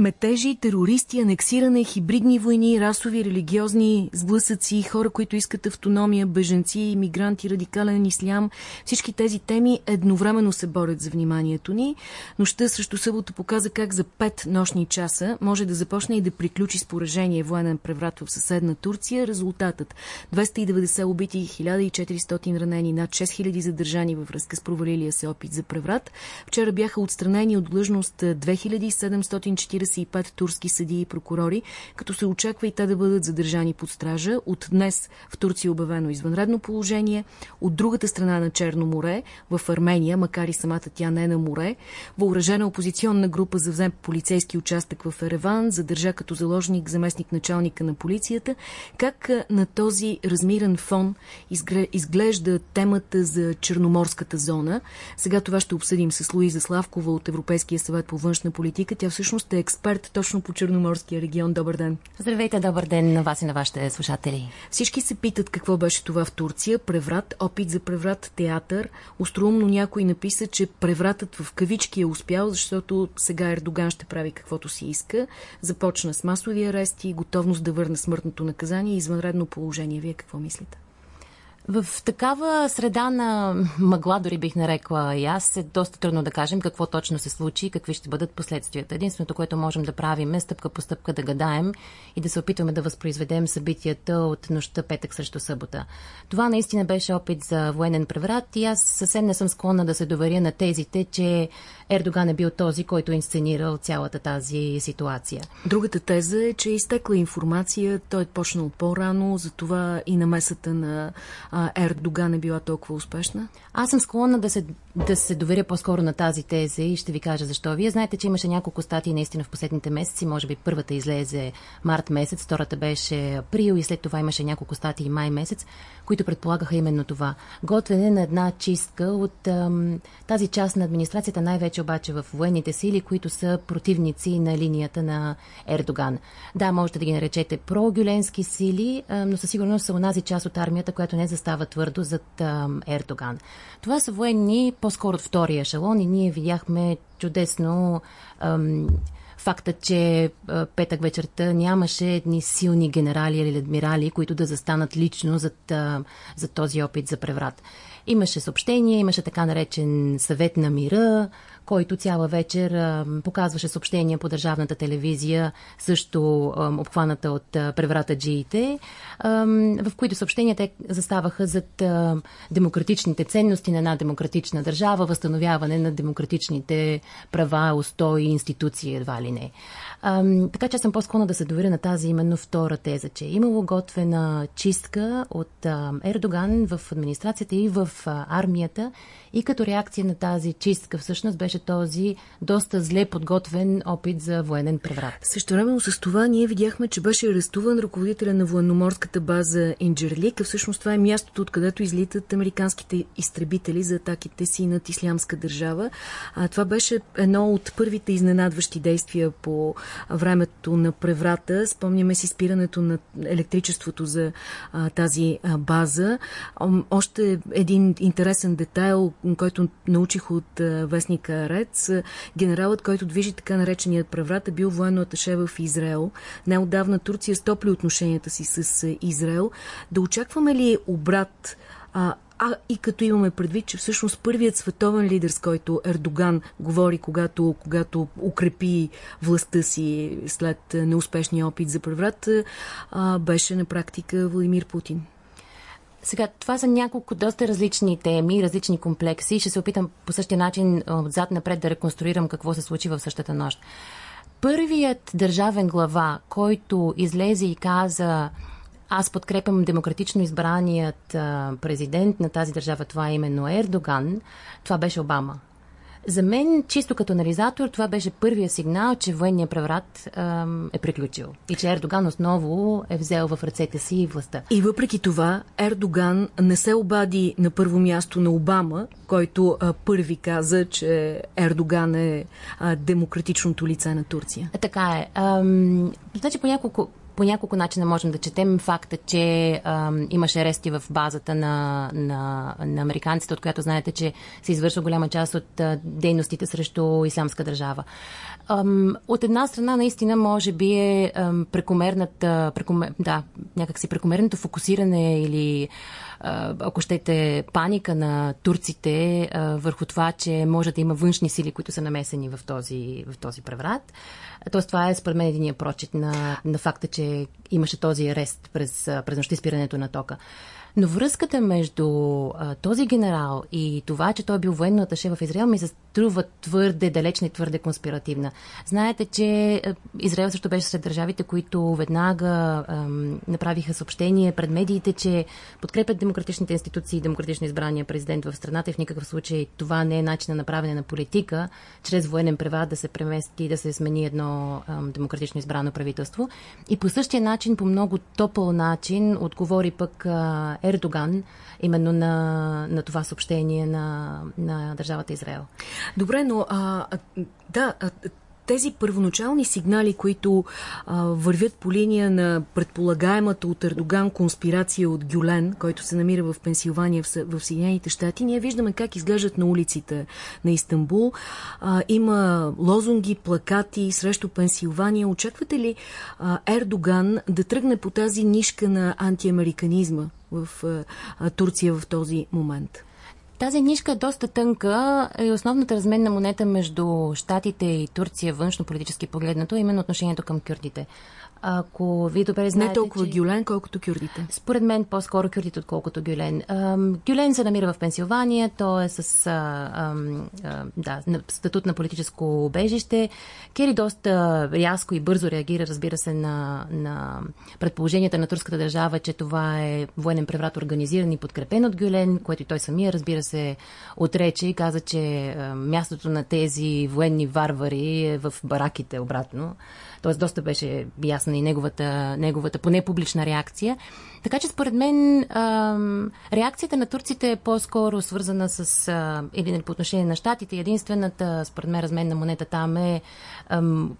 Метежи, терористи, анексиране, хибридни войни, расови, религиозни сблъсъци, хора, които искат автономия, беженци, иммигранти, радикален ислям. Всички тези теми едновременно се борят за вниманието ни. Нощта срещу събота показа как за пет нощни часа може да започне и да приключи с поражение военен преврат в съседна Турция. Резултатът 290 убити, 1400 ранени, над 6000 задържани във връзка с провалилия се опит за преврат. Вчера бяха отстранени от длъжност 2740 45 турски съдии и прокурори, като се очаква и те да бъдат задържани под стража. От днес в Турция е обявено извънредно положение. От другата страна на Черно море, в Армения, макар и самата тя не е на море, въоръжена опозиционна група завзе полицейски участък в Ереван, задържа като заложник заместник началника на полицията. Как на този размирен фон изглежда темата за Черноморската зона? Сега това ще обсъдим с Луиза Славкова от Европейския съвет по външна политика. Тя всъщност е експерт точно по Черноморския регион. Добър ден. Здравейте, добър ден на вас и на вашите слушатели. Всички се питат какво беше това в Турция. Преврат, опит за преврат, театър. Остроумно някой написа, че превратът в кавички е успял, защото сега Ердоган ще прави каквото си иска. Започна с масови арести, готовност да върне смъртното наказание и извънредно положение. Вие какво мислите? В такава среда на мъгла, дори бих нарекла и аз, е доста трудно да кажем какво точно се случи и какви ще бъдат последствията. Единственото, което можем да правим е стъпка по стъпка да гадаем и да се опитваме да възпроизведем събитията от нощта петък срещу събота. Това наистина беше опит за военен преврат и аз съвсем не съм склонна да се доверя на тезите, че Ердоган е бил този, който е инсценирал цялата тази ситуация. Другата теза е, че изтекла информация, той е почнал по-рано, затова и намесата на Ердоган е била толкова успешна? Аз съм склонна да се, да се доверя по-скоро на тази теза и ще ви кажа защо. Вие знаете, че имаше няколко статии наистина в последните месеци. Може би първата излезе март месец, втората беше април и след това имаше няколко статии май месец, които предполагаха именно това. Готвене на една чистка от ам, тази част на администрацията, най-вече обаче в военните сили, които са противници на линията на Ердоган. Да, можете да ги наречете прогюленски сили, ам, но със сигурност са онази част от армията, която не застава твърдо зад Ердоган. Това са военни по-скоро от втория ешелон и ние видяхме чудесно ам, факта, че петък вечерта нямаше едни силни генерали или адмирали, които да застанат лично зад, а, за този опит за преврат. Имаше съобщение, имаше така наречен съвет на мира, който цяла вечер показваше съобщения по държавната телевизия, също обхваната от преврата джиите, в които съобщения те заставаха зад демократичните ценности на една демократична държава, възстановяване на демократичните права, устои институции, едва ли не. Така че съм по-склонна да се доверя на тази именно втора теза, че е имало готвена чистка от Ердоган в администрацията и в армията и като реакция на тази чистка всъщност беше този доста зле подготвен опит за военен преврат. Също време с това ние видяхме, че беше арестуван ръководителя на военноморската база Инджерлик, всъщност това е мястото, откъдето излитат американските изтребители за атаките си над ислямска държава. А, това беше едно от първите изненадващи действия по времето на преврата. Спомняме си спирането на електричеството за а, тази а, база. Още един интересен детайл, който научих от а, вестника Рец. Генералът, който движи така нареченият преврат, е бил военно аташе в Израел. Неодавна Турция стопли отношенията си с Израел. Да очакваме ли обрат а, а и като имаме предвид, че всъщност първият световен лидер, с който Ердоган говори, когато, когато укрепи властта си след неуспешния опит за преврат, а, беше на практика Владимир Путин. Сега, това са няколко доста различни теми, различни комплекси. Ще се опитам по същия начин отзад напред да реконструирам какво се случи в същата нощ. Първият държавен глава, който излезе и каза аз подкрепям демократично избраният президент на тази държава, това е именно Ердоган, това беше Обама. За мен, чисто като анализатор, това беше първия сигнал, че военният преврат е приключил и че Ердоган отново е взел в ръцете си властта. И въпреки това, Ердоган не се обади на първо място на Обама, който а, първи каза, че Ердоган е а, демократичното лице на Турция. Така е. Ам, значи по няколко по няколко начина можем да четем факта, че а, имаше арести в базата на, на, на американците, от която знаете, че се извършва голяма част от а, дейностите срещу исламска държава. А, от една страна, наистина, може би е а, прекомерната, прекомер, да, някакси прекомерното фокусиране или ако щете, паника на турците върху това, че може да има външни сили, които са намесени в този, в този преврат. Тоест, това е според мен единия прочит на, на факта, че имаше този арест през, през нощта спирането на тока. Но връзката между а, този генерал и това, че той е бил военно аташе в Израел, ми се струва твърде далечна и твърде конспиративна. Знаете, че а, Израел също беше сред държавите, които веднага а, направиха съобщение пред медиите, че подкрепят демократичните институции и демократично избрания президент в страната и в никакъв случай това не е начин на направене на политика, чрез военен преврат да се премести и да се смени едно а, демократично избрано правителство. И по същия начин, по много топъл начин, отговори пък а, Ердоган именно на, на това съобщение на, на държавата Израел. Добре, но а, да, тези първоначални сигнали, които а, вървят по линия на предполагаемата от Ердоган конспирация от Гюлен, който се намира в Пенсилвания в, в Съединените щати, ние виждаме как изглеждат на улиците на Истанбул. А, има лозунги, плакати срещу Пенсилвания. Очаквате ли а, Ердоган да тръгне по тази нишка на антиамериканизма в а, Турция в този момент? Тази нишка е доста тънка и основната разменна монета между Штатите и Турция, външно политически погледнато, е именно отношението към кюрдите. Ако вие добре знаете, Не толкова че... Гюлен, колкото кюрдите. Според мен по-скоро кюрдите, отколкото Гюлен. Гюлен се намира в Пенсилвания, то е с а, а, да, статут на политическо убежище. Кери доста рязко и бързо реагира, разбира се, на, на предположенията на турската държава, че това е военен преврат организиран и подкрепен от Гюлен, което и той самия, разбира се, отрече и каза, че мястото на тези военни варвари е в бараките обратно. Тоест доста беше ясна и неговата, неговата поне публична реакция. Така че според мен ам, реакцията на турците е по-скоро свързана с, а, или нали, по отношение на щатите. Единствената, според мен, размен на монета там е ам,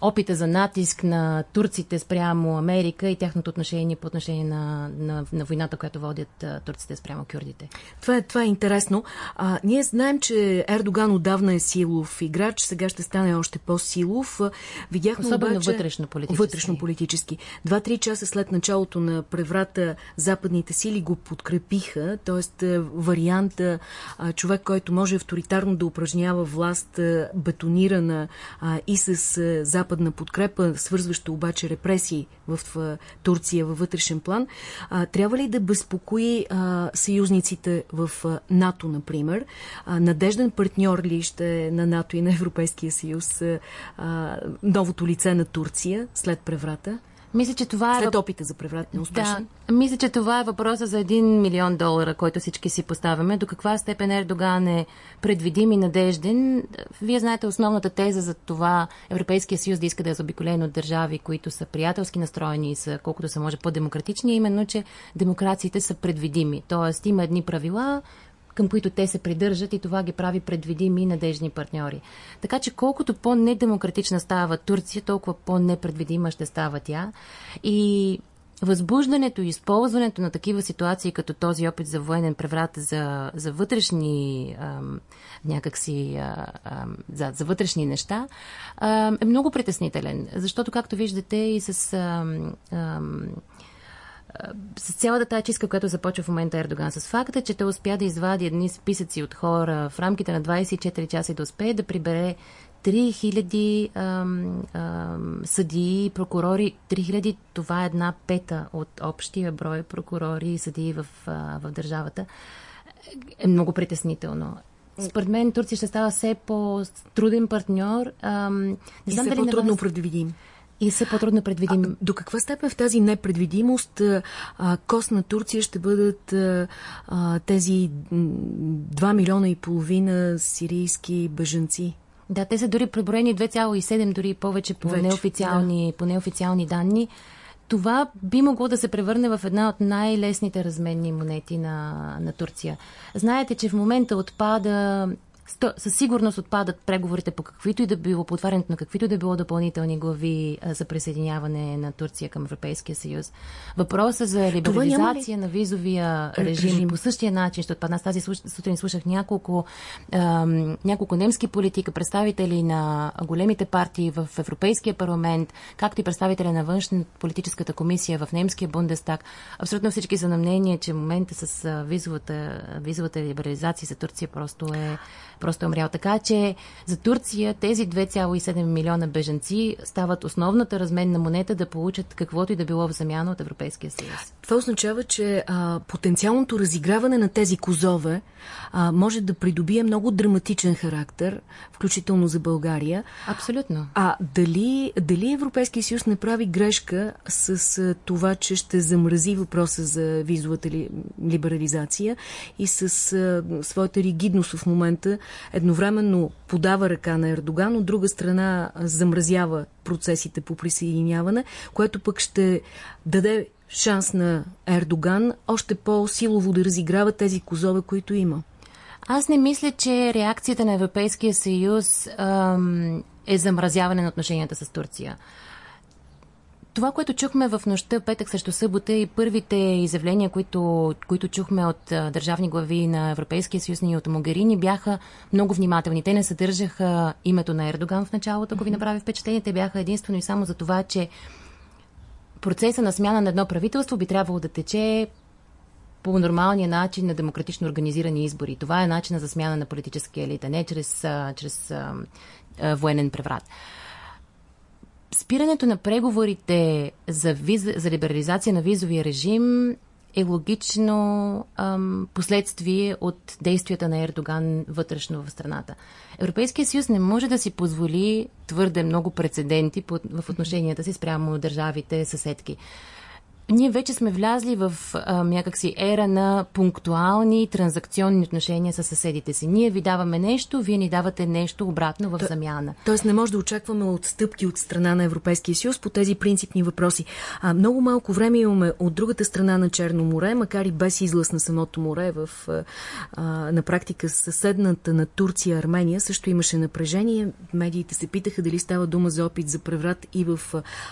опита за натиск на турците спрямо Америка и тяхното отношение по отношение на, на, на войната, която водят а, турците спрямо кюрдите. Това е, това е интересно. А, ние знаем, че Ердоган отдавна е силов играч, сега ще стане още по-силов. Видяхме Особено обаче, вътрешно-политически. Вътрешно-политически. Два-три часа след началото на преврата западните сили го подкрепиха, т.е. варианта а, човек, който може авторитарно да упражнява власт, бетонирана а, и с а, западна подкрепа, свързваща обаче репресии в Турция във вътрешен план, трябва ли да безпокои съюзниците в НАТО, например? Надежден партньор ли ще е на НАТО и на Европейския съюз новото лице на Турция след преврата? Мисля, че това е... След опита за преврат неуспешен? Да, мисля, че това е въпроса за 1 милион долара, който всички си поставяме. До каква степен Ердоган е предвидим и надежден? Вие знаете основната теза за това Европейския съюз да иска да е заобиколен от държави, които са приятелски настроени и са колкото се може по-демократични, именно, че демокрациите са предвидими. Тоест има едни правила, към които те се придържат и това ги прави предвидими и надежни партньори. Така че колкото по-недемократична става Турция, толкова по-непредвидима ще става тя. И Възбуждането и използването на такива ситуации, като този опит за военен преврат за, за вътрешни ам, някакси ам, за, за вътрешни неща, ам, е много притеснителен. Защото, както виждате, и с ам, ам, с цялата тази чистка, която започва в момента Ердоган, с факта, че той успя да извади едни списъци от хора в рамките на 24 часа и да успее да прибере 3000 ам, ам, съдии и прокурори. 3000 това е една пета от общия брой прокурори и съдии в, а, в държавата. Е много притеснително. Според мен Турция ще става все по-труден партньор. Ам, не и знам все по-трудно вас... предвидим и все по-трудно предвидим. А, до каква степен в тази непредвидимост а, кост на Турция ще бъдат а, тези 2 милиона и половина сирийски бежанци? Да, те са дори преброени 2,7, дори повече по, Вече, неофициални, да. по неофициални данни. Това би могло да се превърне в една от най-лесните разменни монети на, на Турция. Знаете, че в момента отпада със сигурност отпадат преговорите по каквито и да било, по отварянето на каквито и да било допълнителни глави за присъединяване на Турция към Европейския съюз. Въпросът за либерализация на визовия режим, режим по същия начин ще отпадна. Аз тази сутрин слушах няколко, ам, няколко немски политика, представители на големите партии в Европейския парламент, както и представители на външна политическата комисия в немския Бундестаг. Абсолютно всички са на мнение, че момента с визовата, визовата либерализация за Турция просто е просто е умрял. Така че за Турция тези 2,7 милиона беженци стават основната разменна монета да получат каквото и да било в замяна от Европейския съюз. Това означава, че а, потенциалното разиграване на тези козове а, може да придобие много драматичен характер, включително за България. Абсолютно. А дали, дали Европейския съюз не прави грешка с а, това, че ще замрази въпроса за визовата ли, либерализация и с а, своята ригидност в момента едновременно подава ръка на Ердоган, от друга страна замразява процесите по присъединяване, което пък ще даде шанс на Ердоган още по-силово да разиграва тези козове, които има. Аз не мисля, че реакцията на Европейския съюз ам, е замразяване на отношенията с Турция. Това, което чухме в нощта, петък срещу събота и първите изявления, които, които чухме от а, държавни глави на Европейския съюз и от Могерини, бяха много внимателни. Те не съдържаха името на Ердоган в началото, ако ви направи впечатление. Те бяха единствено и само за това, че процеса на смяна на едно правителство би трябвало да тече по нормалния начин на демократично организирани избори. Това е начина за смяна на политическия елит, а не чрез, а, чрез а, военен преврат спирането на преговорите за, виз, за либерализация на визовия режим е логично ам, последствие от действията на Ердоган вътрешно в страната. Европейския съюз не може да си позволи твърде много прецеденти в отношенията си спрямо държавите съседки ние вече сме влязли в а, някакси ера на пунктуални транзакционни отношения с съседите си. Ние ви даваме нещо, вие ни давате нещо обратно в замяна. Тоест не може да очакваме отстъпки от страна на Европейския съюз по тези принципни въпроси. А, много малко време имаме от другата страна на Черно море, макар и без излъз на самото море, в, а, на практика съседната на Турция, Армения, също имаше напрежение. Медиите се питаха дали става дума за опит за преврат и в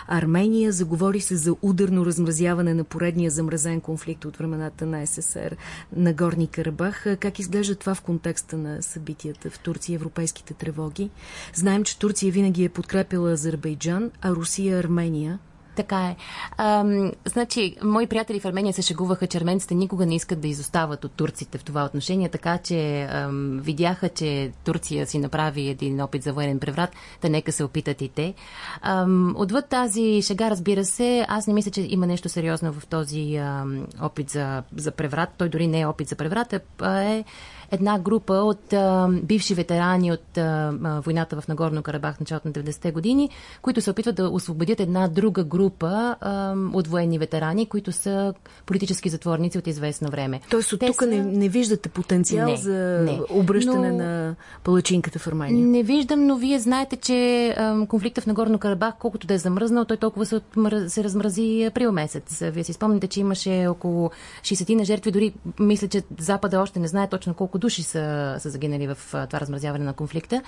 Армения. Заговори се за ударно размразяване разразяване на поредния замразен конфликт от времената на СССР на Горни Карабах. Как изглежда това в контекста на събитията в Турция европейските тревоги? Знаем, че Турция винаги е подкрепила Азербайджан, а Русия Армения. Така е. Ам, значи, мои приятели в Армения се шегуваха, че арменците никога не искат да изостават от турците в това отношение, така че ам, видяха, че Турция си направи един опит за военен преврат, да нека се опитат и те. Ам, отвъд тази шега, разбира се, аз не мисля, че има нещо сериозно в този ам, опит за, за преврат. Той дори не е опит за преврат, а е една група от а, бивши ветерани от а, войната в Нагорно Карабах началото на 90-те години, които се опитват да освободят една друга група а, от военни ветерани, които са политически затворници от известно време. Тоест от тук са... не, не виждате потенциал не, за не. обръщане но... на палачинката в Армения? Не виждам, но вие знаете, че а, конфликта в Нагорно Карабах, колкото да е замръзнал, той толкова се, отмър... се размрази април месец. Вие си спомните, че имаше около 60 на жертви, дори мисля, че Запада още не знае точно колко души са, са загинали в това размразяване на конфликта.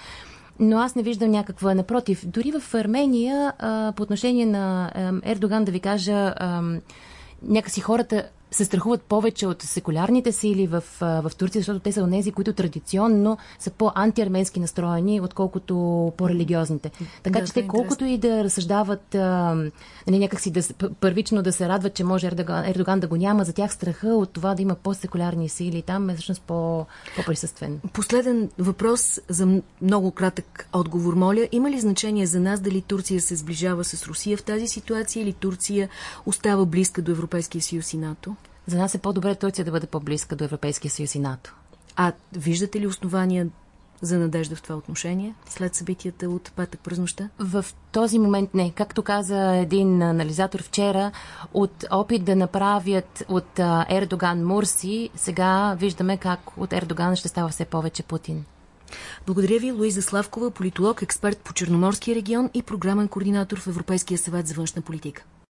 Но аз не виждам някаква. Напротив, дори в Армения, по отношение на Ердоган, да ви кажа, някакси хората се страхуват повече от секулярните сили в, в Турция, защото те са онези, които традиционно са по-антиарменски настроени, отколкото по-религиозните. Така да, че те, е колкото и да разсъждават, а, нали, някакси да, първично да се радват, че може Ердоган, Ердоган да го няма, за тях страха от това да има по-секулярни сили там е всъщност по, по-присъствен. Последен въпрос за много кратък отговор, моля. Има ли значение за нас дали Турция се сближава с Русия в тази ситуация или Турция остава близка до Европейския съюз и НАТО? За нас е по-добре Турция да бъде по-близка до Европейския съюз и НАТО. А виждате ли основания за надежда в това отношение след събитията от петък през нощта? В този момент не. Както каза един анализатор вчера, от опит да направят от Ердоган Мурси, сега виждаме как от Ердоган ще става все повече Путин. Благодаря ви, Луиза Славкова, политолог, експерт по Черноморския регион и програмен координатор в Европейския съвет за външна политика.